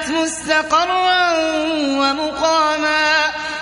وَأَحَلَّتْ مُسْتَقَرًّا